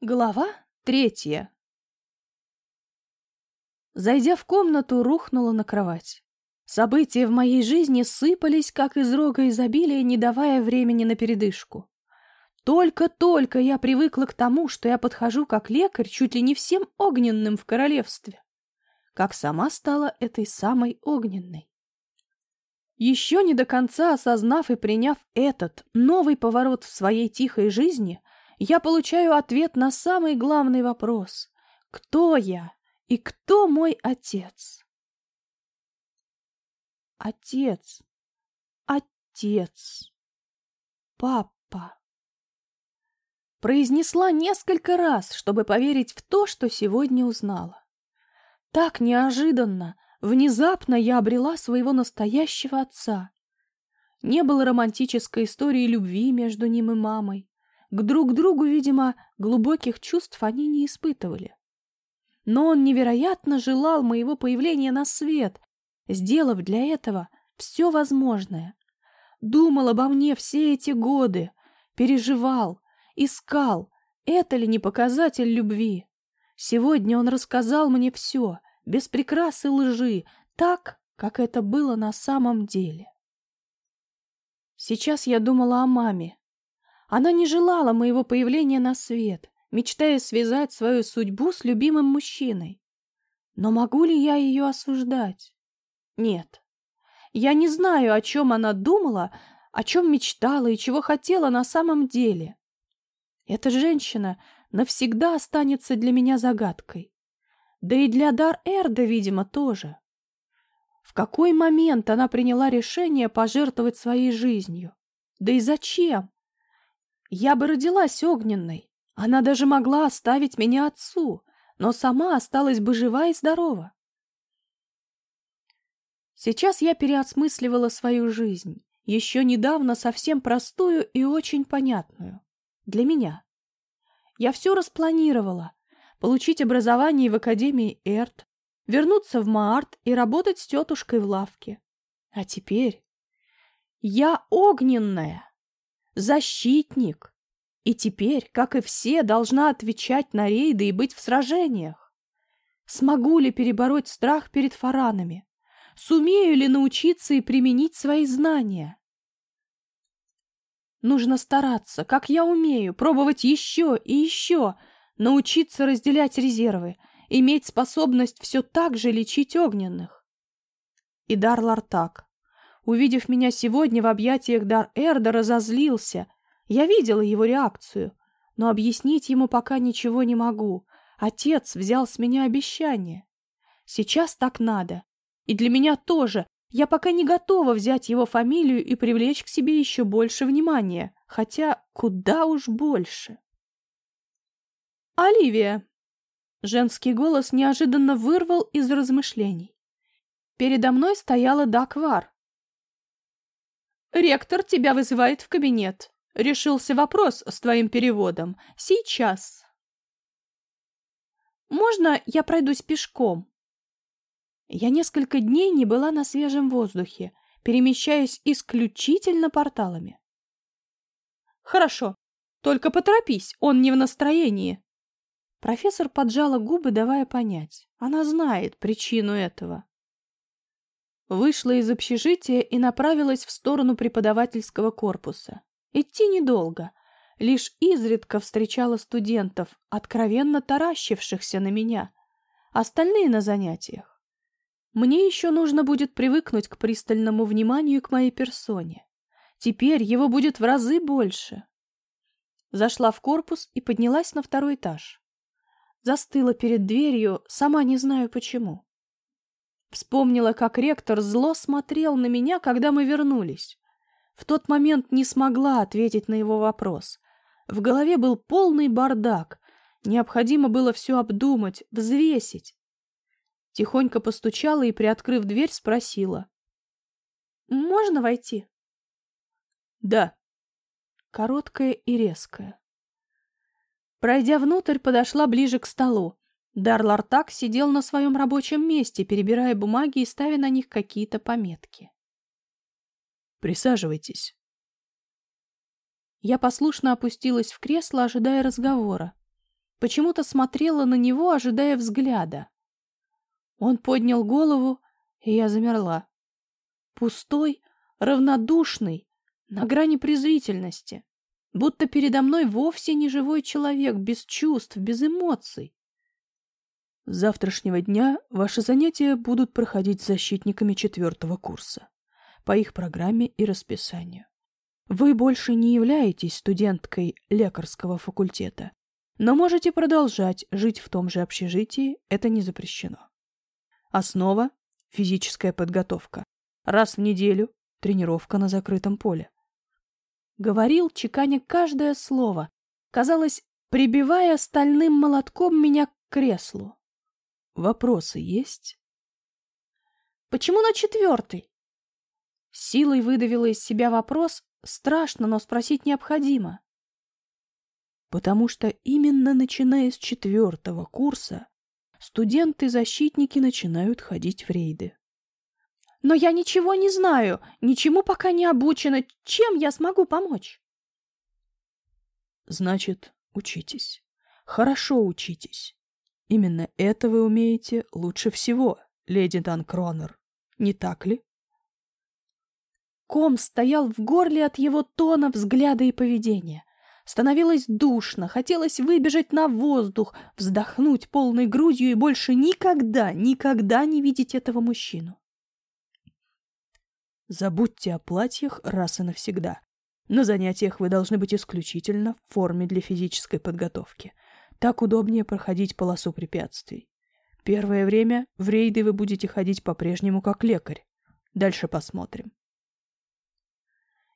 Глава третья Зайдя в комнату, рухнула на кровать. События в моей жизни сыпались, как из рога изобилия, не давая времени на передышку. Только-только я привыкла к тому, что я подхожу как лекарь чуть ли не всем огненным в королевстве, как сама стала этой самой огненной. Еще не до конца осознав и приняв этот новый поворот в своей тихой жизни, я получаю ответ на самый главный вопрос. Кто я и кто мой отец? Отец. Отец. Папа. Произнесла несколько раз, чтобы поверить в то, что сегодня узнала. Так неожиданно, внезапно я обрела своего настоящего отца. Не было романтической истории любви между ним и мамой. К друг другу, видимо, глубоких чувств они не испытывали. Но он невероятно желал моего появления на свет, сделав для этого все возможное. Думал обо мне все эти годы, переживал, искал. Это ли не показатель любви? Сегодня он рассказал мне все, без прикрас и лжи, так, как это было на самом деле. Сейчас я думала о маме, она не желала моего появления на свет, мечтая связать свою судьбу с любимым мужчиной. Но могу ли я ее осуждать? Нет. Я не знаю, о чем она думала, о чем мечтала и чего хотела на самом деле. Эта женщина навсегда останется для меня загадкой. Да и для Дар Эрда, видимо, тоже. В какой момент она приняла решение пожертвовать своей жизнью? Да и зачем? Я бы родилась огненной. Она даже могла оставить меня отцу, но сама осталась бы жива и здорова. Сейчас я переосмысливала свою жизнь, еще недавно совсем простую и очень понятную. Для меня. Я все распланировала. Получить образование в Академии Эрт, вернуться в Маарт и работать с тетушкой в лавке. А теперь... Я огненная! Защитник. И теперь, как и все, должна отвечать на рейды и быть в сражениях. Смогу ли перебороть страх перед фаранами? Сумею ли научиться и применить свои знания? Нужно стараться, как я умею, пробовать еще и еще, научиться разделять резервы, иметь способность все так же лечить огненных. И Дар Лартак, увидев меня сегодня в объятиях Дар-Эрда, разозлился. Я видела его реакцию, но объяснить ему пока ничего не могу. Отец взял с меня обещание. Сейчас так надо. И для меня тоже. Я пока не готова взять его фамилию и привлечь к себе еще больше внимания. Хотя куда уж больше. «Оливия!» Женский голос неожиданно вырвал из размышлений. Передо мной стояла Даквар, Ректор тебя вызывает в кабинет. Решился вопрос с твоим переводом. Сейчас. Можно я пройдусь пешком? Я несколько дней не была на свежем воздухе, перемещаясь исключительно порталами. Хорошо, только поторопись, он не в настроении. Профессор поджала губы, давая понять. Она знает причину этого вышла из общежития и направилась в сторону преподавательского корпуса. Идти недолго. Лишь изредка встречала студентов, откровенно таращившихся на меня. Остальные на занятиях. Мне еще нужно будет привыкнуть к пристальному вниманию к моей персоне. Теперь его будет в разы больше. Зашла в корпус и поднялась на второй этаж. Застыла перед дверью, сама не знаю почему. Вспомнила, как ректор зло смотрел на меня, когда мы вернулись. В тот момент не смогла ответить на его вопрос. В голове был полный бардак. Необходимо было все обдумать, взвесить. Тихонько постучала и, приоткрыв дверь, спросила. «Можно войти?» «Да». Короткая и резкая. Пройдя внутрь, подошла ближе к столу. Дарлартак сидел на своем рабочем месте, перебирая бумаги и ставя на них какие-то пометки. «Присаживайтесь». Я послушно опустилась в кресло, ожидая разговора. почему-то смотрела на него, ожидая взгляда. Он поднял голову, и я замерла. Пустой, равнодушный, на грани презрительности. Будто передо мной вовсе не живой человек, без чувств, без эмоций. С завтрашнего дня ваши занятия будут проходить с защитниками четвертого курса по их программе и расписанию. Вы больше не являетесь студенткой лекарского факультета, но можете продолжать жить в том же общежитии, это не запрещено. Основа – физическая подготовка. Раз в неделю – тренировка на закрытом поле. Говорил, чеканя каждое слово, казалось, прибивая стальным молотком меня к креслу. Вопросы есть? Почему на четвертый? Силой выдавила из себя вопрос, страшно, но спросить необходимо. Потому что именно начиная с четвертого курса студенты-защитники начинают ходить в рейды. Но я ничего не знаю, ничему пока не обучена. Чем я смогу помочь? Значит, учитесь. Хорошо учитесь. Именно это вы умеете лучше всего, леди Данкронер. Не так ли? Ком стоял в горле от его тона, взгляда и поведения. Становилось душно, хотелось выбежать на воздух, вздохнуть полной грудью и больше никогда, никогда не видеть этого мужчину. Забудьте о платьях раз и навсегда. На занятиях вы должны быть исключительно в форме для физической подготовки. Так удобнее проходить полосу препятствий. Первое время в рейды вы будете ходить по-прежнему как лекарь. Дальше посмотрим.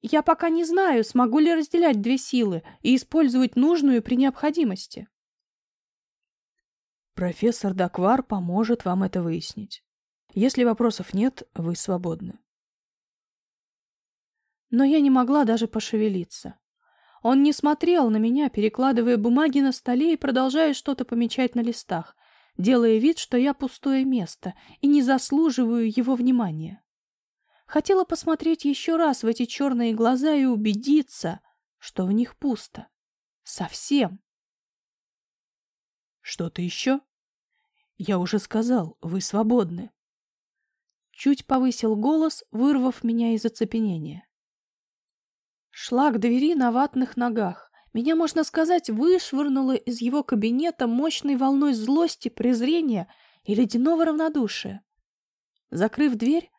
Я пока не знаю, смогу ли разделять две силы и использовать нужную при необходимости. Профессор Даквар поможет вам это выяснить. Если вопросов нет, вы свободны. Но я не могла даже пошевелиться. Он не смотрел на меня, перекладывая бумаги на столе и продолжая что-то помечать на листах, делая вид, что я пустое место и не заслуживаю его внимания. Хотела посмотреть еще раз в эти черные глаза и убедиться, что в них пусто. Совсем. Что-то еще? Я уже сказал, вы свободны. Чуть повысил голос, вырвав меня из оцепенения. Шла к двери на ватных ногах. Меня, можно сказать, вышвырнуло из его кабинета мощной волной злости, презрения и ледяного равнодушия. Закрыв дверь,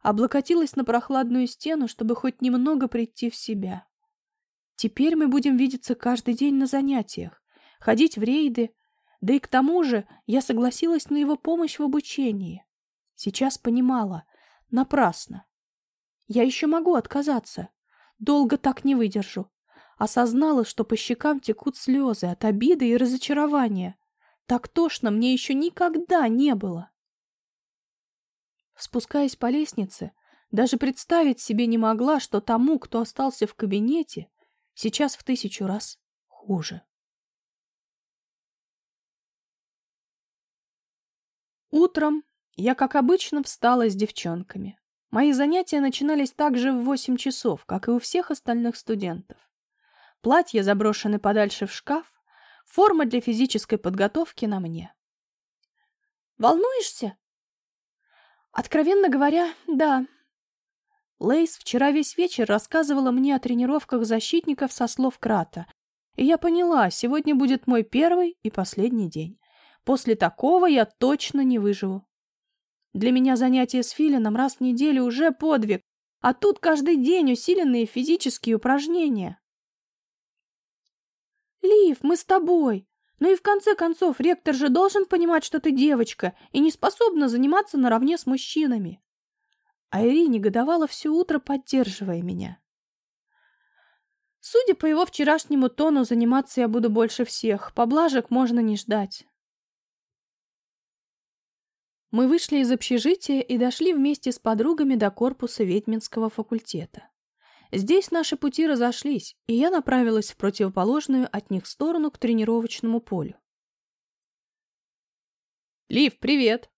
облокотилась на прохладную стену, чтобы хоть немного прийти в себя. Теперь мы будем видеться каждый день на занятиях, ходить в рейды, да и к тому же я согласилась на его помощь в обучении. Сейчас понимала. Напрасно. Я еще могу отказаться. Долго так не выдержу. Осознала, что по щекам текут слезы от обиды и разочарования. Так тошно мне еще никогда не было. Спускаясь по лестнице, даже представить себе не могла, что тому, кто остался в кабинете, сейчас в тысячу раз хуже. Утром я, как обычно, встала с девчонками. Мои занятия начинались также в восемь часов, как и у всех остальных студентов. Платья заброшены подальше в шкаф, форма для физической подготовки на мне. «Волнуешься?» Откровенно говоря, да. Лейс вчера весь вечер рассказывала мне о тренировках защитников со слов Крата. И я поняла, сегодня будет мой первый и последний день. После такого я точно не выживу. Для меня занятия с филином раз в неделю уже подвиг, а тут каждый день усиленные физические упражнения. Лив, мы с тобой. Ну и в конце концов, ректор же должен понимать, что ты девочка и не способна заниматься наравне с мужчинами. Айри негодовала все утро, поддерживая меня. Судя по его вчерашнему тону, заниматься я буду больше всех. Поблажек можно не ждать. Мы вышли из общежития и дошли вместе с подругами до корпуса ведьминского факультета. Здесь наши пути разошлись, и я направилась в противоположную от них сторону к тренировочному полю. «Лив, привет!»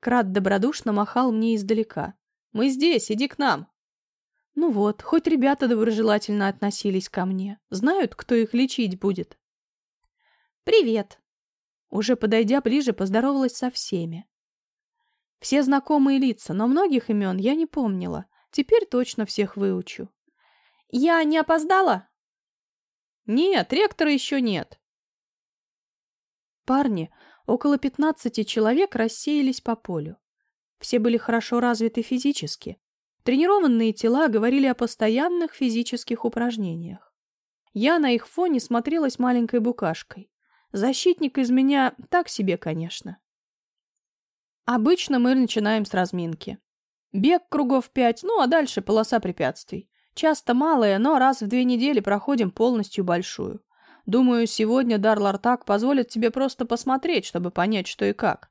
Крат добродушно махал мне издалека. «Мы здесь, иди к нам!» Ну вот, хоть ребята доброжелательно относились ко мне. Знают, кто их лечить будет. «Привет!» Уже подойдя ближе, поздоровалась со всеми. Все знакомые лица, но многих имен я не помнила. Теперь точно всех выучу. «Я не опоздала?» «Нет, ректора еще нет». Парни, около пятнадцати человек, рассеялись по полю. Все были хорошо развиты физически. Тренированные тела говорили о постоянных физических упражнениях. Я на их фоне смотрелась маленькой букашкой. Защитник из меня так себе, конечно. Обычно мы начинаем с разминки. Бег кругов пять, ну а дальше полоса препятствий. Часто малая, но раз в две недели проходим полностью большую. Думаю, сегодня Дар Лартак позволит тебе просто посмотреть, чтобы понять, что и как.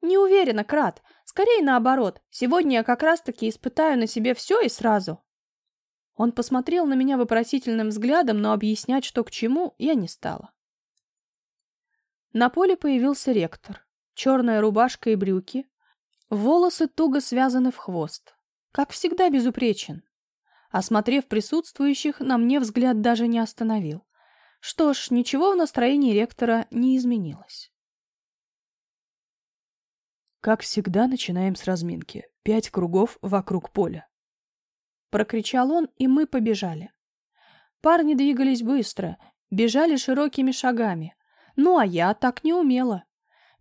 Не уверена, Крат. Скорее наоборот. Сегодня я как раз-таки испытаю на себе все и сразу. Он посмотрел на меня вопросительным взглядом, но объяснять, что к чему, я не стала. На поле появился ректор. Черная рубашка и брюки. Волосы туго связаны в хвост. Как всегда безупречен. Осмотрев присутствующих, на мне взгляд даже не остановил. Что ж, ничего в настроении ректора не изменилось. Как всегда, начинаем с разминки. Пять кругов вокруг поля. Прокричал он, и мы побежали. Парни двигались быстро, бежали широкими шагами. Ну, а я так не умела.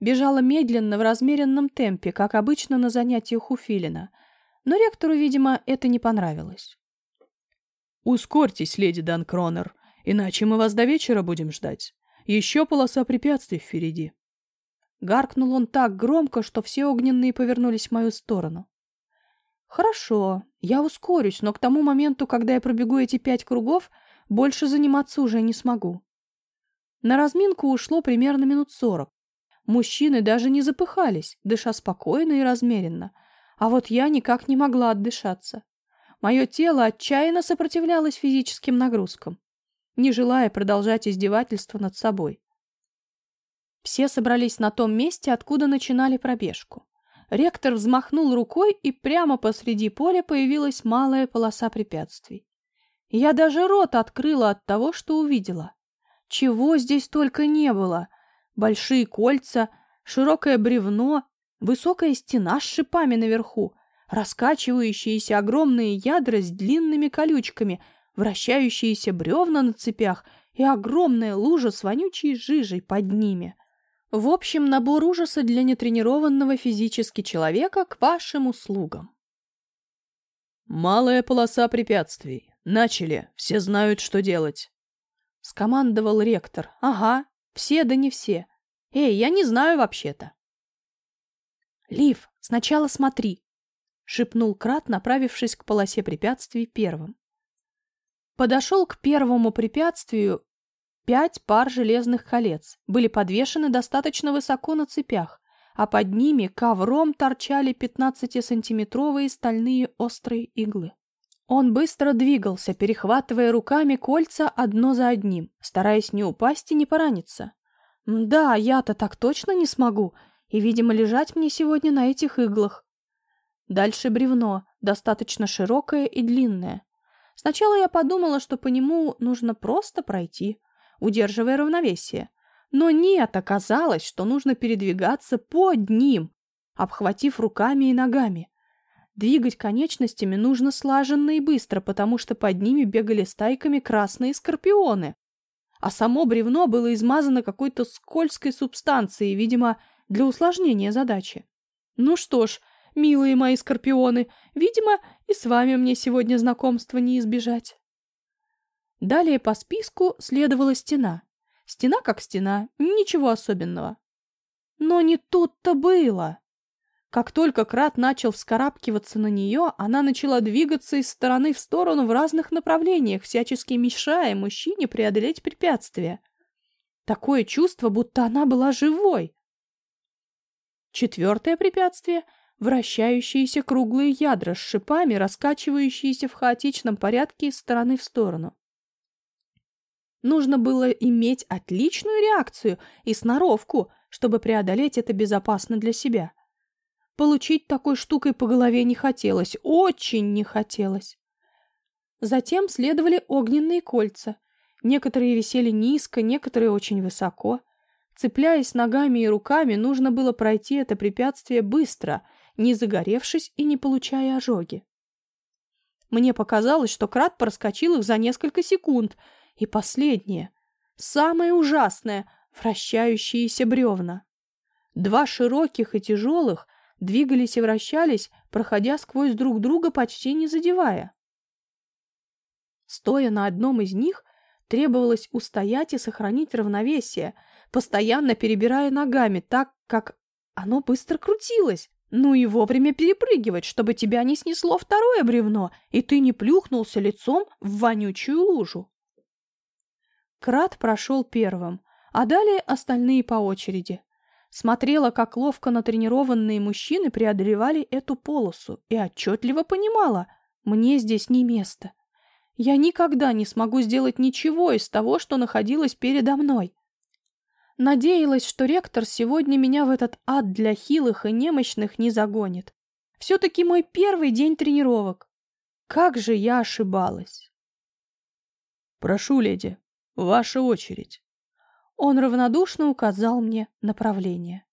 Бежала медленно, в размеренном темпе, как обычно на занятиях у Филина. Но ректору, видимо, это не понравилось. «Ускорьтесь, леди Данкронер, иначе мы вас до вечера будем ждать. Еще полоса препятствий впереди». Гаркнул он так громко, что все огненные повернулись в мою сторону. «Хорошо, я ускорюсь, но к тому моменту, когда я пробегу эти пять кругов, больше заниматься уже не смогу». На разминку ушло примерно минут сорок. Мужчины даже не запыхались, дыша спокойно и размеренно. А вот я никак не могла отдышаться. Мое тело отчаянно сопротивлялось физическим нагрузкам, не желая продолжать издевательство над собой. Все собрались на том месте, откуда начинали пробежку. Ректор взмахнул рукой, и прямо посреди поля появилась малая полоса препятствий. Я даже рот открыла от того, что увидела. Чего здесь только не было — большие кольца, широкое бревно, высокая стена с шипами наверху, раскачивающиеся огромные ядра с длинными колючками, вращающиеся бревна на цепях и огромная лужа с вонючей жижей под ними. В общем, набор ужаса для нетренированного физически человека к вашим услугам. «Малая полоса препятствий. Начали. Все знают, что делать», — скомандовал ректор. «Ага, все да не все. Эй, я не знаю вообще-то. Лив, сначала смотри, шепнул Крат, направившись к полосе препятствий первым. Подошел к первому препятствию. Пять пар железных колец были подвешены достаточно высоко на цепях, а под ними ковром торчали 15-сантиметровые стальные острые иглы. Он быстро двигался, перехватывая руками кольца одно за одним, стараясь не упасть и не пораниться. Да, я-то так точно не смогу, и, видимо, лежать мне сегодня на этих иглах. Дальше бревно, достаточно широкое и длинное. Сначала я подумала, что по нему нужно просто пройти, удерживая равновесие. Но нет, оказалось, что нужно передвигаться под ним, обхватив руками и ногами. Двигать конечностями нужно слаженно и быстро, потому что под ними бегали стайками красные скорпионы. А само бревно было измазано какой-то скользкой субстанцией, видимо, для усложнения задачи. Ну что ж, милые мои скорпионы, видимо, и с вами мне сегодня знакомства не избежать. Далее по списку следовала стена. Стена как стена, ничего особенного. Но не тут-то было. Как только Крат начал вскарабкиваться на нее, она начала двигаться из стороны в сторону в разных направлениях, всячески мешая мужчине преодолеть препятствия. Такое чувство, будто она была живой. Четвертое препятствие — вращающиеся круглые ядра с шипами, раскачивающиеся в хаотичном порядке из стороны в сторону. Нужно было иметь отличную реакцию и сноровку, чтобы преодолеть это безопасно для себя. Получить такой штукой по голове не хотелось, очень не хотелось. Затем следовали огненные кольца. Некоторые висели низко, некоторые очень высоко. Цепляясь ногами и руками, нужно было пройти это препятствие быстро, не загоревшись и не получая ожоги. Мне показалось, что крат проскочил их за несколько секунд. И последнее, самое ужасное — вращающиеся бревна. Два широких и тяжелых двигались и вращались, проходя сквозь друг друга, почти не задевая. Стоя на одном из них, требовалось устоять и сохранить равновесие, постоянно перебирая ногами так, как оно быстро крутилось. Ну и вовремя перепрыгивать, чтобы тебя не снесло второе бревно, и ты не плюхнулся лицом в вонючую лужу. Крат прошел первым, а далее остальные по очереди. Смотрела, как ловко натренированные мужчины преодолевали эту полосу, и отчетливо понимала, мне здесь не место. Я никогда не смогу сделать ничего из того, что находилось передо мной. Надеялась, что ректор сегодня меня в этот ад для хилых и немощных не загонит. Все-таки мой первый день тренировок. Как же я ошибалась. Прошу, леди, ваша очередь. Он равнодушно указал мне направление.